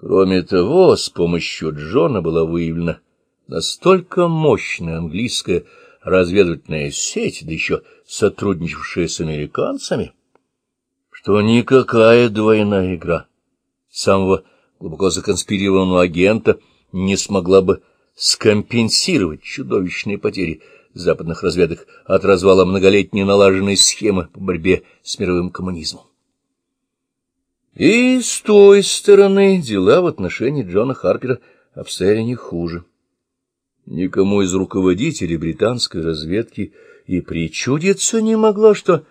Кроме того, с помощью Джона была выявлена настолько мощная английская разведывательная сеть, да еще сотрудничавшая с американцами, что никакая двойная игра самого глубоко законспирированного агента не смогла бы скомпенсировать чудовищные потери западных разведок от развала многолетней налаженной схемы по борьбе с мировым коммунизмом. И с той стороны дела в отношении Джона Харпера обстояли не хуже. Никому из руководителей британской разведки и причудиться не могло, что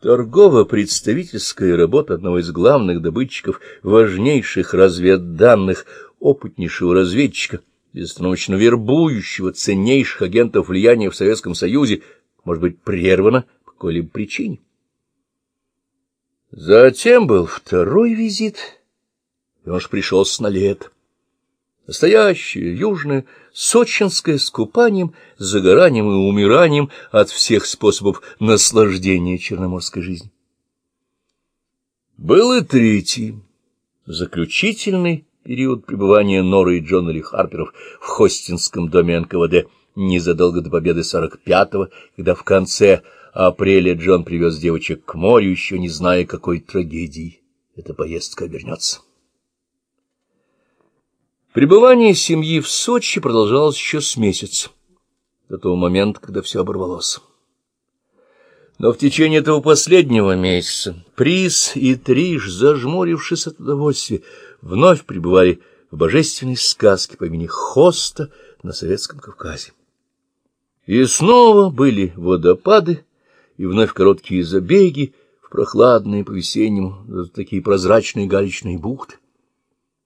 торгово-представительская работа одного из главных добытчиков важнейших разведданных, опытнейшего разведчика, безостановочно вербующего ценнейших агентов влияния в Советском Союзе, может быть прервана по какой-либо причине. Затем был второй визит, и он ж пришелся на лето. Настоящее, южное, сочинское, с купанием, загоранием и умиранием от всех способов наслаждения черноморской жизни. Был и третий, заключительный период пребывания Норы и Джона Ли Харперов в Хостинском доме НКВД незадолго до победы 45-го, когда в конце апреля Джон привез девочек к морю, еще не зная, какой трагедией эта поездка обернется. Пребывание семьи в Сочи продолжалось еще с месяца, до того момента, когда все оборвалось. Но в течение этого последнего месяца Приз и Триш, зажмурившись от удовольствия, вновь пребывали в божественной сказке по имени Хоста на Советском Кавказе. И снова были водопады, и вновь короткие забеги в прохладные по-весеннему, такие прозрачные галечные бухты.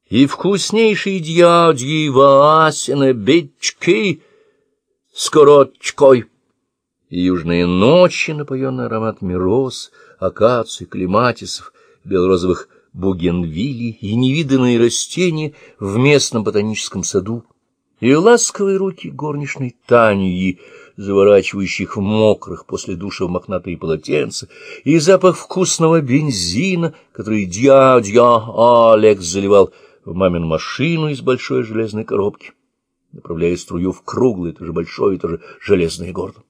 И вкуснейшие дядьи Васина бички с коротчкой, и южные ночи, напоенные ароматами роз, акаций, клематисов, белорозовых бугенвилей и невиданные растения в местном ботаническом саду, и ласковые руки горничной Таньи, заворачивающих в мокрых после душа в мохнатые полотенца, и запах вкусного бензина, который дядя Алекс заливал в мамину машину из большой железной коробки, направляя струю в круглое, тоже большое, тоже железное горло.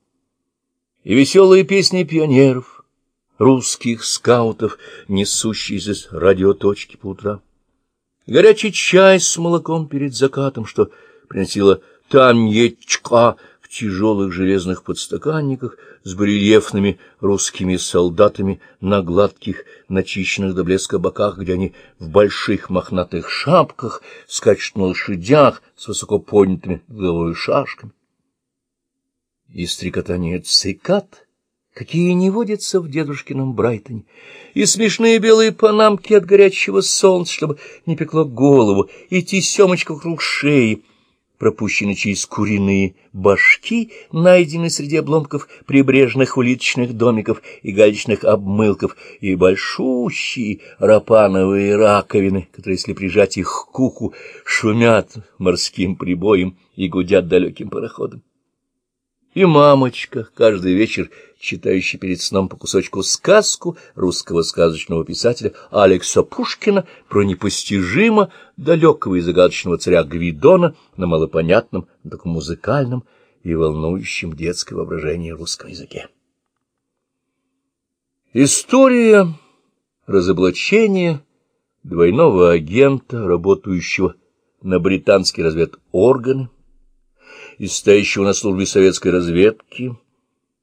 И веселые песни пионеров, русских скаутов, несущиеся с радиоточки по утрам. Горячий чай с молоком перед закатом, что приносила Танечка тяжелых железных подстаканниках с барельефными русскими солдатами на гладких, начищенных до блеска боках, где они в больших мохнатых шапках скачут на лошадях с высоко поднятыми головой шашками. И стрекотание цикад, какие не водятся в дедушкином Брайтоне, и смешные белые панамки от горячего солнца, чтобы не пекло голову, и тесемочка вокруг шеи — пропущены через куриные башки, найденные среди обломков прибрежных улиточных домиков и галечных обмылков, и большущие рапановые раковины, которые, если прижать их к куху, шумят морским прибоем и гудят далеким пароходом. И мамочка каждый вечер читающий перед сном по кусочку сказку русского сказочного писателя Алекса Пушкина про непостижимо далекого и загадочного царя Гвидона на малопонятном, но таком музыкальном и волнующем детское воображение русском языке. История разоблачения двойного агента, работающего на британские разведорганы, и стоящего на службе советской разведки,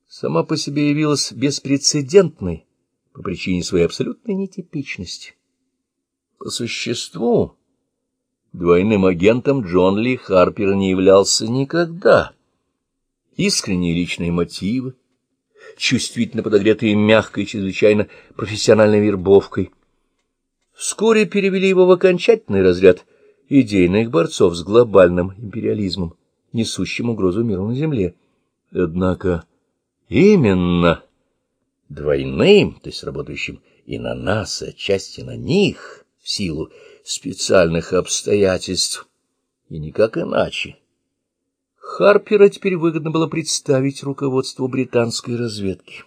сама по себе явилась беспрецедентной по причине своей абсолютной нетипичности. По существу, двойным агентом Джон Ли Харпер не являлся никогда. Искренние личные мотивы, чувствительно подогретые мягкой, чрезвычайно профессиональной вербовкой, вскоре перевели его в окончательный разряд идейных борцов с глобальным империализмом, несущим угрозу миру на Земле. Однако Именно двойным, то есть работающим и на нас, и отчасти на них, в силу специальных обстоятельств, и никак иначе. Харпера теперь выгодно было представить руководству британской разведки.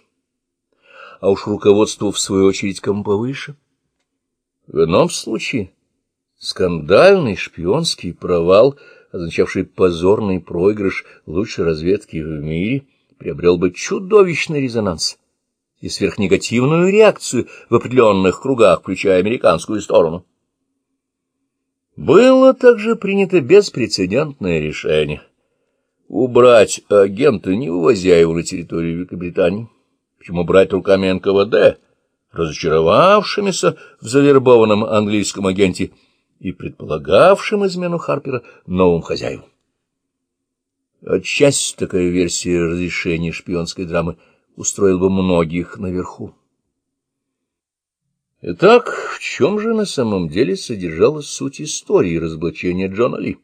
А уж руководству, в свою очередь, кому повыше. В ином случае Скандальный шпионский провал, означавший позорный проигрыш лучшей разведки в мире, приобрел бы чудовищный резонанс и сверхнегативную реакцию в определенных кругах, включая американскую сторону. Было также принято беспрецедентное решение убрать агента, не увозя его на территорию Великобритании. Почему брать руками НКВД, разочаровавшимися в завербованном английском агенте и предполагавшим измену Харпера новым хозяевам? Отчасти такая версия разрешения шпионской драмы устроила бы многих наверху. Итак, в чем же на самом деле содержалась суть истории разоблачения Джона Ли?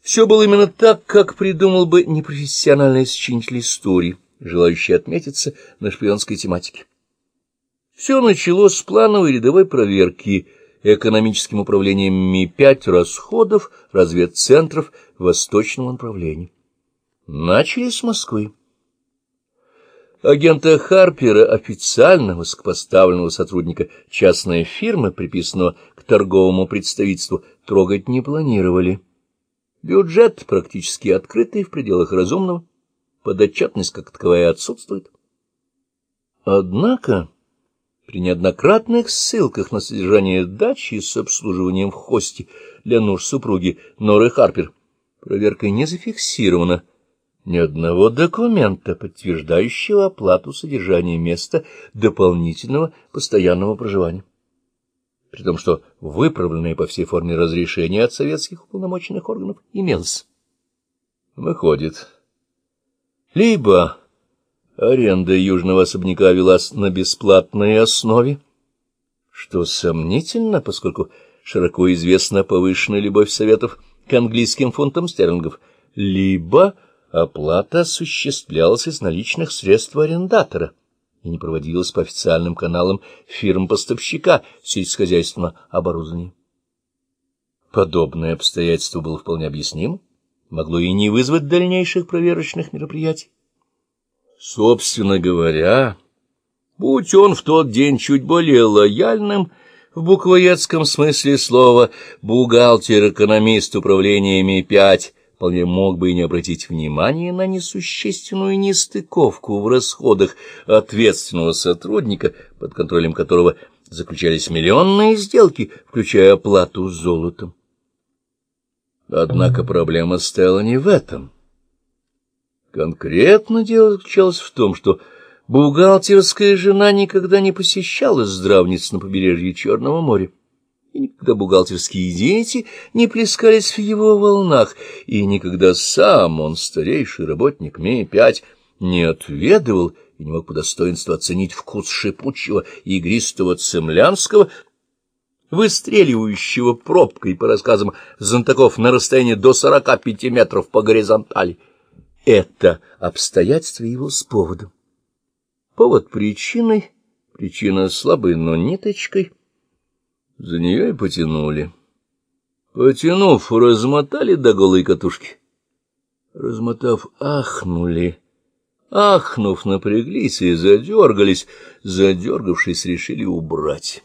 Все было именно так, как придумал бы непрофессиональный сочинитель истории, желающий отметиться на шпионской тематике. Все началось с плановой рядовой проверки экономическим управлением Ми-5 расходов разведцентров в восточном направлении. Начали с Москвы. Агента Харпера, официально высокопоставленного сотрудника частной фирмы, приписанного к торговому представительству, трогать не планировали. Бюджет практически открытый в пределах разумного, подотчетность как таковая отсутствует. Однако при неоднократных ссылках на содержание дачи с обслуживанием в хосте для нужд супруги Норы Харпер проверка не зафиксирована, ни одного документа, подтверждающего оплату содержания места дополнительного постоянного проживания. При том, что выправленное по всей форме разрешение от советских уполномоченных органов имелось. Выходит, либо аренда южного особняка велась на бесплатной основе, что сомнительно, поскольку широко известна повышенная любовь Советов к английским фунтам стерлингов, либо Оплата осуществлялась из наличных средств арендатора и не проводилась по официальным каналам фирм-поставщика сельскохозяйственного оборудования. Подобное обстоятельство было вполне объяснимо, могло и не вызвать дальнейших проверочных мероприятий. Собственно говоря, будь он в тот день чуть более лояльным, в буквоедском смысле слова, бухгалтер-экономист управления Ми-5, вполне мог бы и не обратить внимания на несущественную нестыковку в расходах ответственного сотрудника, под контролем которого заключались миллионные сделки, включая оплату золотом. Однако проблема стояла не в этом. Конкретно дело заключалось в том, что бухгалтерская жена никогда не посещала здравниц на побережье Черного моря и никогда бухгалтерские дети не плескались в его волнах, и никогда сам он, старейший работник МИ-5, не отведывал и не мог по достоинству оценить вкус шипучего и игристого цемлянского, выстреливающего пробкой, по рассказам знатоков, на расстоянии до сорока пяти метров по горизонтали. Это обстоятельство его с поводом. Повод причиной, причина слабой, но ниточкой — за нее и потянули. Потянув, размотали до голой катушки. Размотав, ахнули. Ахнув, напряглись и задергались. Задергавшись, решили убрать.